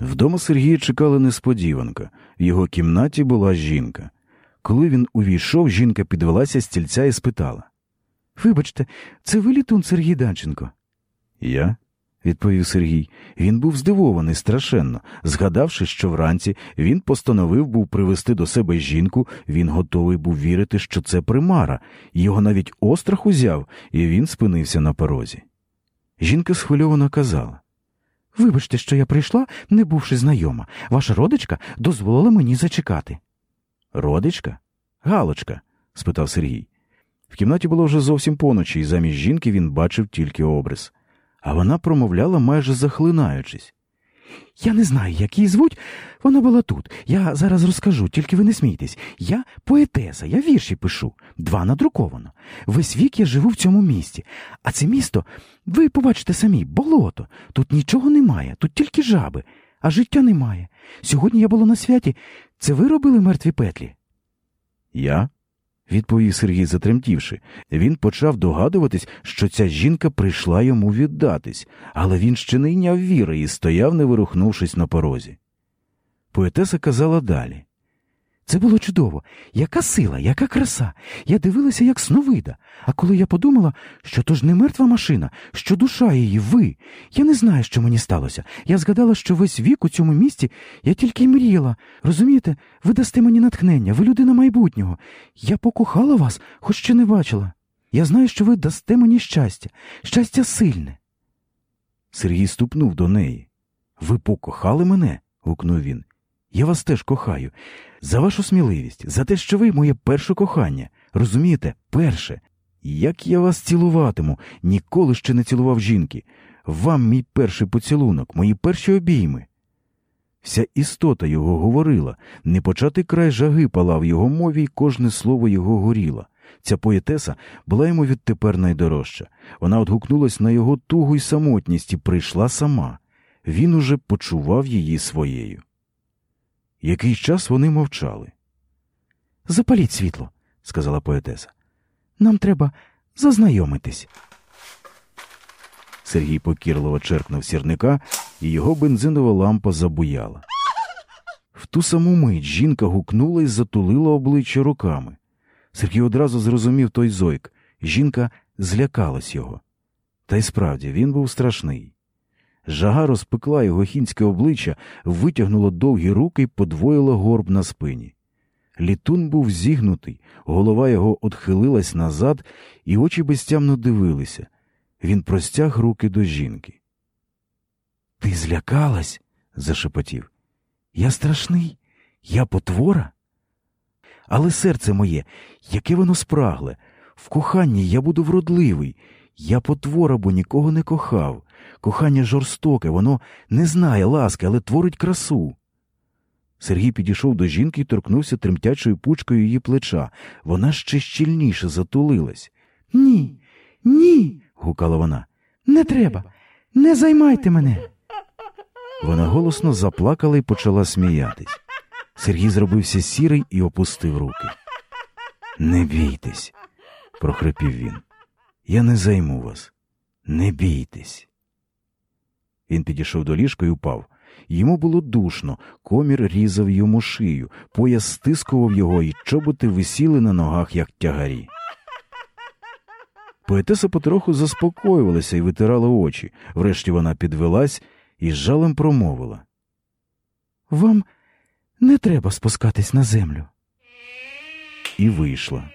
Вдома Сергія чекала несподіванка. В його кімнаті була жінка. Коли він увійшов, жінка підвелася з стільця і спитала Вибачте, це ви літун Сергій Данченко? Я? відповів Сергій. Він був здивований страшенно. Згадавши, що вранці він постановив був привезти до себе жінку, він готовий був вірити, що це примара, його навіть острах узяв, і він спинився на порозі. Жінка схвильовано казала Вибачте, що я прийшла, не бувши знайома. Ваша родичка дозволила мені зачекати. Родичка? Галочка? спитав Сергій. В кімнаті було вже зовсім поночі, і замість жінки він бачив тільки обрис. А вона промовляла майже захлинаючись. Я не знаю, як її звуть. Вона була тут. Я зараз розкажу, тільки ви не смійтесь. Я поетеса, я вірші пишу, два надруковано. Весь вік я живу в цьому місті. А це місто, ви побачите самі, болото. Тут нічого немає, тут тільки жаби, а життя немає. Сьогодні я була на святі. Це ви робили мертві петлі? Я? Відповів Сергій, затремтівши. Він почав догадуватись, що ця жінка прийшла йому віддатись, але він ще не йняв віри і стояв, не вирухнувшись на порозі. Поетеса казала далі. Це було чудово. Яка сила, яка краса. Я дивилася, як сновида. А коли я подумала, що то ж не мертва машина, що душа її ви. Я не знаю, що мені сталося. Я згадала, що весь вік у цьому місті я тільки й мріяла. Розумієте, ви дасте мені натхнення, ви людина майбутнього. Я покохала вас, хоч ще не бачила. Я знаю, що ви дасте мені щастя, щастя сильне. Сергій ступнув до неї. Ви покохали мене? гукнув він. Я вас теж кохаю. За вашу сміливість, за те, що ви моє перше кохання. Розумієте, перше. Як я вас цілуватиму, ніколи ще не цілував жінки. Вам мій перший поцілунок, мої перші обійми. Вся істота його говорила, непочатий край жаги палав його мові, і кожне слово його горіло. Ця поетеса була йому відтепер найдорожча. Вона отгукнулась на його тугу й самотність і прийшла сама. Він уже почував її своєю. Якийсь час вони мовчали. Запаліть світло, сказала поетеса. Нам треба зазнайомитись. Сергій покірливо черкнув сірника, і його бензинова лампа забуяла. В ту саму мить жінка гукнула і затулила обличчя руками. Сергій одразу зрозумів той зойк. Жінка злякалась його. Та й справді він був страшний. Жага розпекла його хінське обличчя, витягнула довгі руки і подвоїла горб на спині. Літун був зігнутий, голова його отхилилась назад, і очі безтямно дивилися. Він простяг руки до жінки. Ти злякалась? зашепотів. Я страшний, я потвора. Але серце моє, яке воно спрагле, в коханні я буду вродливий, я потвора, бо нікого не кохав. Кохання жорстоке, воно не знає ласки, але творить красу. Сергій підійшов до жінки і торкнувся тремтячою пучкою її плеча. Вона ще щільніше затулилась. Ні, ні. гукала вона. Не треба, не займайте мене. Вона голосно заплакала і почала сміятись. Сергій зробився сірий і опустив руки. Не бійтесь, прохрипів він. Я не займу вас. Не бійтесь. Він підійшов до ліжка і упав. Йому було душно, комір різав йому шию, пояс стискував його, і чоботи висіли на ногах, як тягарі. Поетеса потроху заспокоювалася і витирала очі. Врешті вона підвелась і з жалем промовила. Вам не треба спускатись на землю. І вийшла.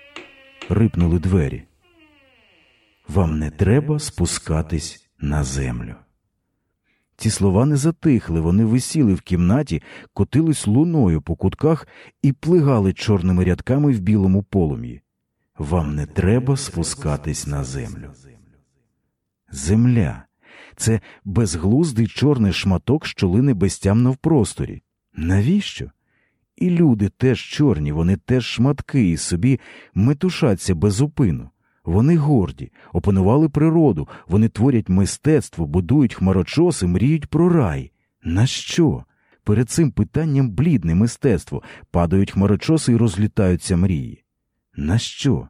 Рипнули двері. Вам не треба спускатись на землю. Ці слова не затихли, вони висіли в кімнаті, котились луною по кутках і плигали чорними рядками в білому полум'ї. Вам не треба спускатись на землю. Земля це безглуздий чорний шматок, що лине безтямно в просторі. Навіщо? І люди теж чорні, вони теж шматки і собі метушаться без упину. Вони горді, опанували природу, вони творять мистецтво, будують хмарочоси, мріють про рай. На що? Перед цим питанням блідне мистецтво, падають хмарочоси і розлітаються мрії. На що?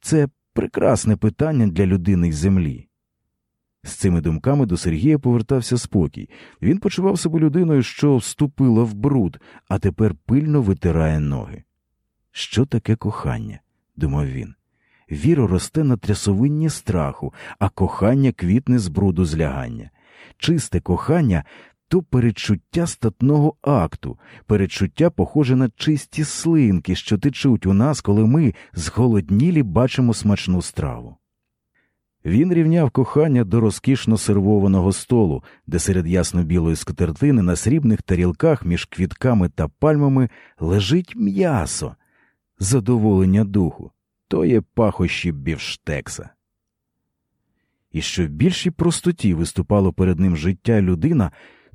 Це прекрасне питання для людини й землі. З цими думками до Сергія повертався спокій. Він почував себе людиною, що вступила в бруд, а тепер пильно витирає ноги. Що таке кохання? думав він. Віра росте на трясовинні страху, а кохання квітне з бруду злягання. Чисте кохання то передчуття статного акту, передчуття похоже на чисті слинки, що течуть у нас, коли ми зголоднілі бачимо смачну страву. Він рівняв кохання до розкішно сервованого столу, де серед ясно білої скатертини на срібних тарілках між квітками та пальмами лежить м'ясо, задоволення духу, то є пахощі бівштекса. І що в більшій простоті виступало перед ним життя людина,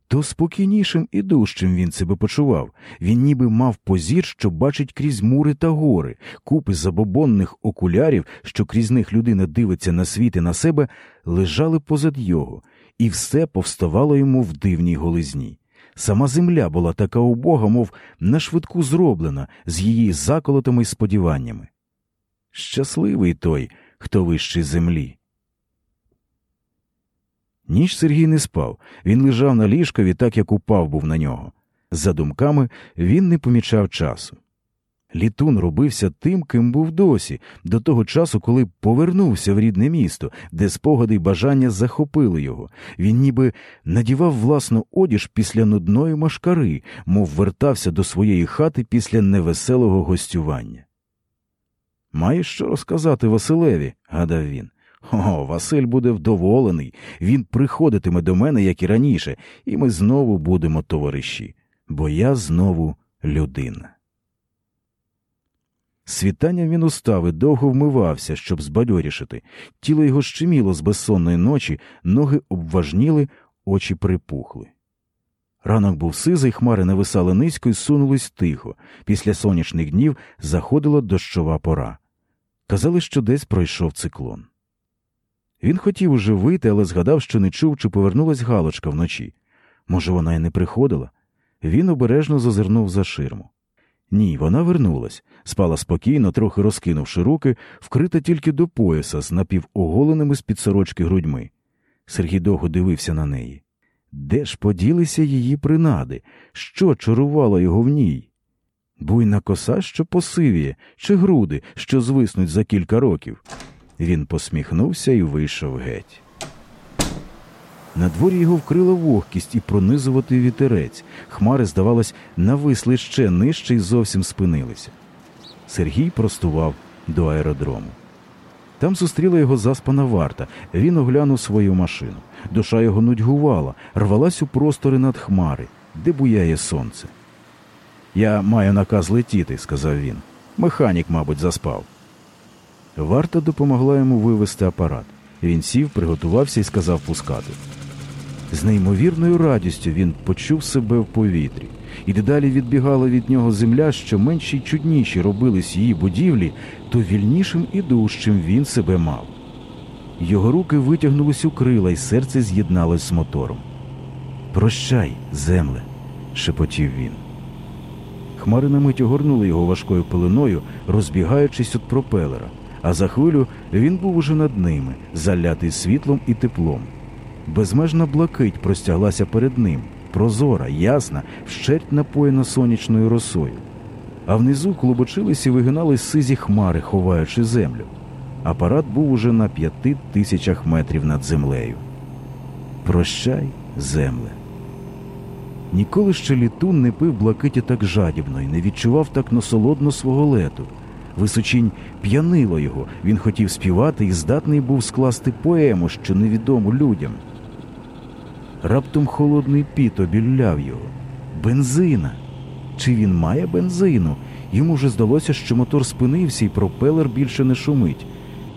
то спокійнішим і дужчим він себе почував. Він ніби мав позір, що бачить крізь мури та гори, купи забобонних окулярів, що крізь них людина дивиться на світ і на себе, лежали позад його, і все повставало йому в дивній голизні. Сама земля була така убога, мов на швидку зроблена, з її заколотами й сподіваннями. Щасливий той, хто вищий землі. Ніч Сергій не спав, він лежав на ліжкові, так як упав був на нього. За думками він не помічав часу. Літун робився тим, ким був досі, до того часу, коли повернувся в рідне місто, де спогади й бажання захопили його. Він ніби надівав власну одіж після нудної машкари, мов вертався до своєї хати після невеселого гостювання. Маєш що розказати Василеві, гадав він. О, Василь буде вдоволений, він приходитиме до мене, як і раніше, і ми знову будемо товариші, бо я знову людина. Світанням він устав і довго вмивався, щоб збадьорішити. Тіло його щеміло з безсонної ночі, ноги обважніли, очі припухли. Ранок був сизий, хмари нависали низько і сунулись тихо. Після сонячних днів заходила дощова пора. Казали, що десь пройшов циклон. Він хотів уже вийти, але згадав, що не чув, чи повернулась Галочка вночі. Може, вона й не приходила? Він обережно зазирнув за ширму. Ні, вона вернулась, спала спокійно, трохи розкинувши руки, вкрита тільки до пояса з напівоголеними з під сорочки грудьми. Сергій довго дивився на неї. Де ж поділися її принади? Що чарувало його в ній? Буйна коса, що посивіє, чи груди, що звиснуть за кілька років. Він посміхнувся і вийшов геть. На дворі його вкрила вогкість і пронизувати вітерець. Хмари, здавалось, нависли ще нижче і зовсім спинилися. Сергій простував до аеродрому. Там зустріла його заспана варта. Він оглянув свою машину. Душа його нудьгувала, рвалась у простори над хмари, де буяє сонце. Я маю наказ летіти, сказав він. Механік, мабуть, заспав. Варта допомогла йому вивести апарат. Він сів, приготувався і сказав пускати. З неймовірною радістю він почув себе в повітрі, і дедалі відбігала від нього земля, що менші й чудніші робились її будівлі, то вільнішим і дужчим він себе мав. Його руки витягнулись у крила, і серце з'єдналось з мотором. Прощай, земле, шепотів він. Хмари на мить огорнули його важкою пеленою, розбігаючись від пропелера, а за хвилю він був уже над ними, залятий світлом і теплом. Безмежна блакить простяглася перед ним, прозора, ясна, вщерть напоєна сонячною росою. А внизу клубочились і вигинались сизі хмари, ховаючи землю. Апарат був уже на п'яти тисячах метрів над землею. Прощай, земле. Ніколи ще літун не пив блакиті так жадібно і не відчував так насолодно свого лету. Височінь п'янило його, він хотів співати і здатний був скласти поему, що невідому людям. Раптом холодний піт обілляв його. Бензина. Чи він має бензину? Йому вже здалося, що мотор спинився і пропелер більше не шумить.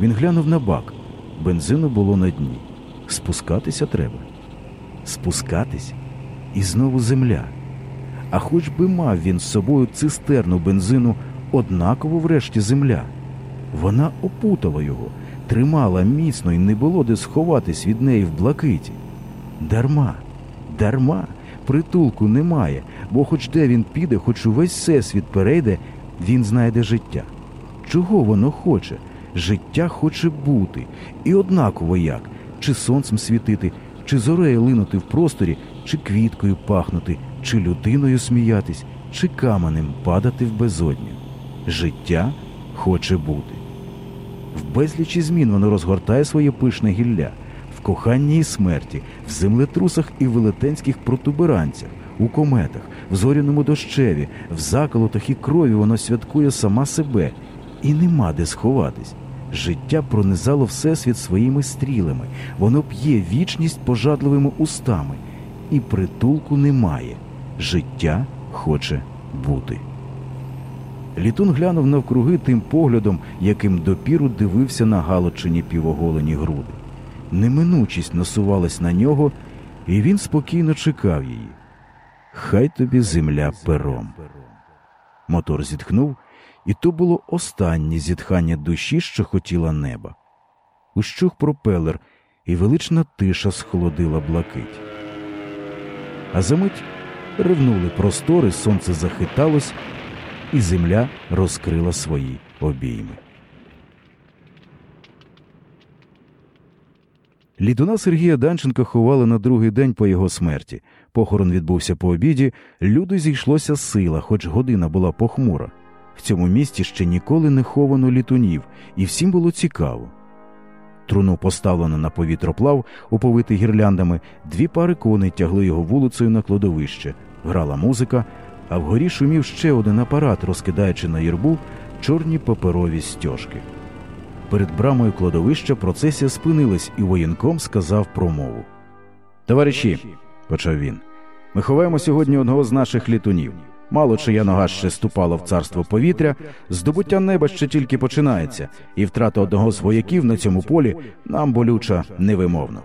Він глянув на бак. Бензину було на дні. Спускатися треба. Спускатись? І знову земля. А хоч би мав він з собою цистерну бензину, однаково врешті земля. Вона опутала його, тримала міцно і не було де сховатись від неї в блакиті. Дарма, дарма, притулку немає, бо хоч де він піде, хоч увесь всесвіт перейде, він знайде життя. Чого воно хоче? Життя хоче бути, і однаково як чи сонцем світити, чи зорею линути в просторі, чи квіткою пахнути, чи людиною сміятись, чи каменем падати в безодню. Життя хоче бути. В безлічі змін воно розгортає своє пишне гілля, коханні і смерті, в землетрусах і велетенських протуберанцях, у кометах, в зоряному дощеві, в заколотах і крові воно святкує сама себе, і нема де сховатись. Життя пронизало всесвіт своїми стрілами, воно п'є вічність пожадливими устами, і притулку немає. Життя хоче бути. Літун глянув навкруги тим поглядом, яким допіру дивився на галочині півоголені груди. Неминучість насувалась на нього, і він спокійно чекав її. Хай тобі земля пером. Мотор зітхнув, і то було останнє зітхання душі, що хотіла неба. Ущух пропелер, і велична тиша схолодила блакить. А за мить ривнули простори, сонце захиталось, і земля розкрила свої обійми. Літуна Сергія Данченка ховали на другий день по його смерті. Похорон відбувся по обіді, люди зійшлося сила, хоч година була похмура. В цьому місті ще ніколи не ховано літунів, і всім було цікаво. Труну поставлено на повітроплав, оповитий гірляндами, дві пари коней тягли його вулицею на кладовище, грала музика, а вгорі шумів ще один апарат, розкидаючи на юрбу чорні паперові стяжки. Перед брамою кладовища процесія спинилась, і воєнком сказав промову. Товариші, почав він, ми ховаємо сьогодні одного з наших літунів. Мало чия нога ще ступала в царство повітря, здобуття неба ще тільки починається, і втрата одного з вояків на цьому полі нам болюча невимовно.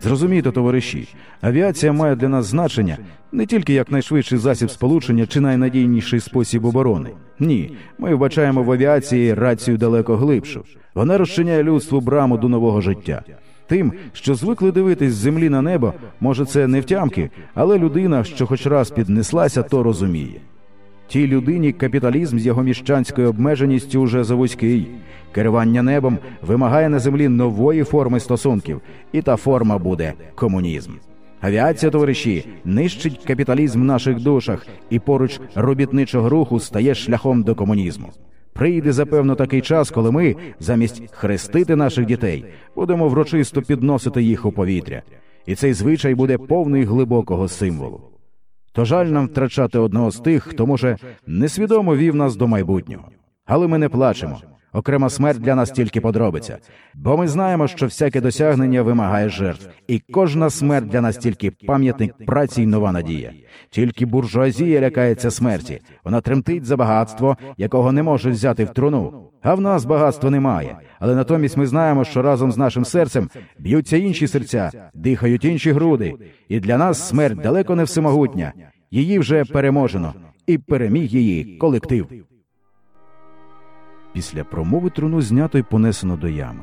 Зрозумійте, товариші, авіація має для нас значення не тільки як найшвидший засіб сполучення чи найнадійніший спосіб оборони. Ні, ми вбачаємо в авіації рацію далеко глибшу. Вона розчиняє людству браму до нового життя. Тим, що звикли дивитись з землі на небо, може, це не втямки, але людина, що хоч раз піднеслася, то розуміє. Тій людині капіталізм з його міщанською обмеженістю уже завузький. Керування небом вимагає на землі нової форми стосунків, і та форма буде комунізм. Авіація, товариші, нищить капіталізм в наших душах, і поруч робітничого руху стає шляхом до комунізму. Прийде запевно такий час, коли ми, замість хрестити наших дітей, будемо врочисто підносити їх у повітря, і цей звичай буде повний глибокого символу. То жаль нам втрачати одного з тих, хто, може, несвідомо вів нас до майбутнього. Але ми не плачемо. Окрема смерть для нас тільки подробиця, бо ми знаємо, що всяке досягнення вимагає жертв, і кожна смерть для нас тільки пам'ятник праці й нова надія. Тільки буржуазія лякається смерті, вона тремтить за багатство, якого не може взяти в труну. А в нас багатства немає. Але натомість ми знаємо, що разом з нашим серцем б'ються інші серця, дихають інші груди. І для нас смерть далеко не всемогутня. Її вже переможено, і переміг її колектив. Після промови труну знято й понесено до ями.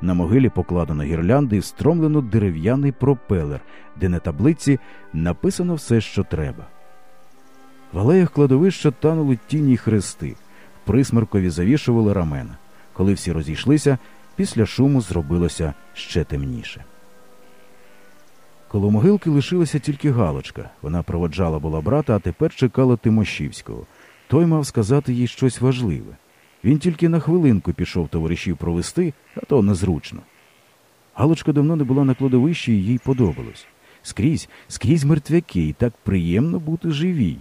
На могилі покладено гірлянди і встромлено дерев'яний пропелер, де на таблиці написано все, що треба. В алеях кладовища танули тіні хрести, в присмеркові завішували рамена. Коли всі розійшлися, після шуму зробилося ще темніше. Коло могилки лишилася тільки Галочка. Вона проводжала була брата, а тепер чекала Тимошівського. Той мав сказати їй щось важливе. Він тільки на хвилинку пішов товаришів провести, а то незручно. Галочка давно не була на кладовищі, і їй подобалось. Скрізь, скрізь мертвяки, і так приємно бути живій.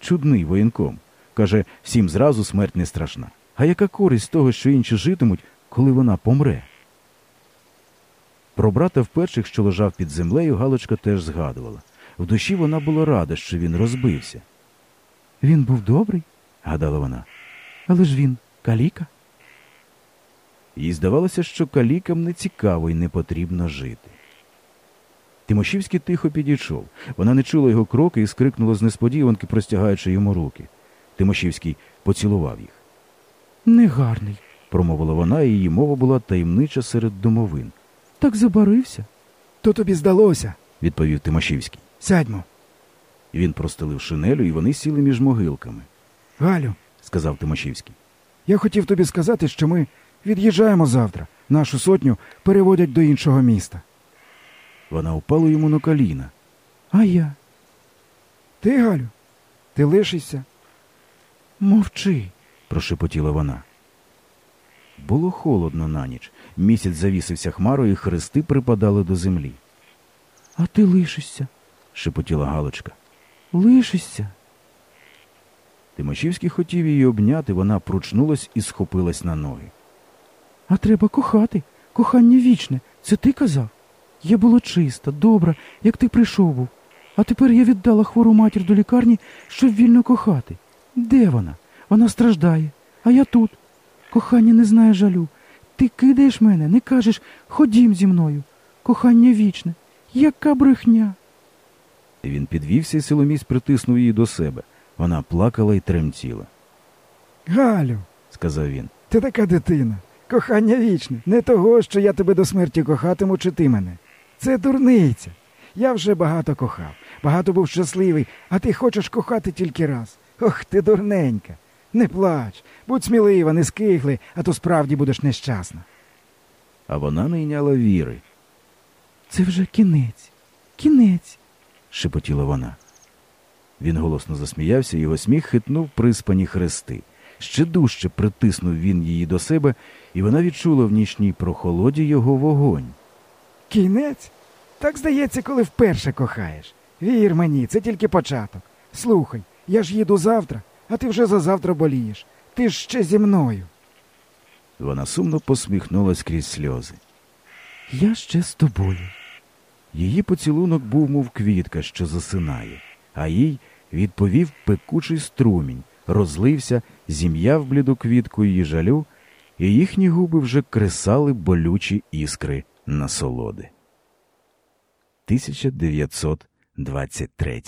Чудний воєнком. Каже, всім зразу смерть не страшна. А яка користь того, що інші житимуть, коли вона помре? Про брата вперших, що лежав під землею, Галочка теж згадувала. В душі вона була рада, що він розбився. Він був добрий, гадала вона. Але ж він каліка. Їй здавалося, що калікам не цікаво і не потрібно жити. Тимошівський тихо підійшов. Вона не чула його кроки і скрикнула з несподіванки, простягаючи йому руки. Тимошівський поцілував їх. Негарний, промовила вона, і її мова була таємнича серед домовин. Так забарився. То тобі здалося, відповів Тимошівський. Сядьмо. Він простелив шинелю, і вони сіли між могилками, Галю, сказав Тимошівський. Я хотів тобі сказати, що ми від'їжджаємо завтра. Нашу сотню переводять до іншого міста. Вона упала йому на коліна. А я? Ти, Галю, ти лишишся? Мовчи, прошепотіла вона. Було холодно на ніч. Місяць завісився хмарою, і хрести припадали до землі. А ти лишишся, шепотіла Галочка. лишишся. Тимошівський хотів її обняти, вона пручнулась і схопилась на ноги. А треба кохати. Кохання вічне. Це ти казав? Я була чиста, добра, як ти прийшов був. А тепер я віддала хвору матір до лікарні, щоб вільно кохати. Де вона? Вона страждає. А я тут. Кохання не знає жалю. Ти кидаєш мене, не кажеш ходім зі мною. Кохання вічне. Яка брехня. Він підвівся і силоміць притиснув її до себе. Вона плакала і тремтіла. Галю, сказав він. ти така дитина. Кохання вічне. Не того, що я тебе до смерті кохатиму, чи ти мене. Це дурниця. Я вже багато кохав, багато був щасливий, а ти хочеш кохати тільки раз. Ох, ти дурненька. Не плач, будь смілива, не скигли, а то справді будеш нещасна. А вона не йняла віри, Це вже кінець. Кінець. шепотіла вона. Він голосно засміявся, його сміх хитнув приспані хрести. Ще дужче притиснув він її до себе, і вона відчула в нічній прохолоді його вогонь. Кінець? Так здається, коли вперше кохаєш. Вір мені, це тільки початок. Слухай, я ж їду завтра, а ти вже за завтра болієш. Ти ж ще зі мною. Вона сумно посміхнулась крізь сльози. Я ще з тобою. Її поцілунок був, мов квітка, що засинає, а їй відповів пекучий струмінь, розлився, зім'яв бліду квітку її жалю, і їхні губи вже кресали болючі іскри насолоди. 1923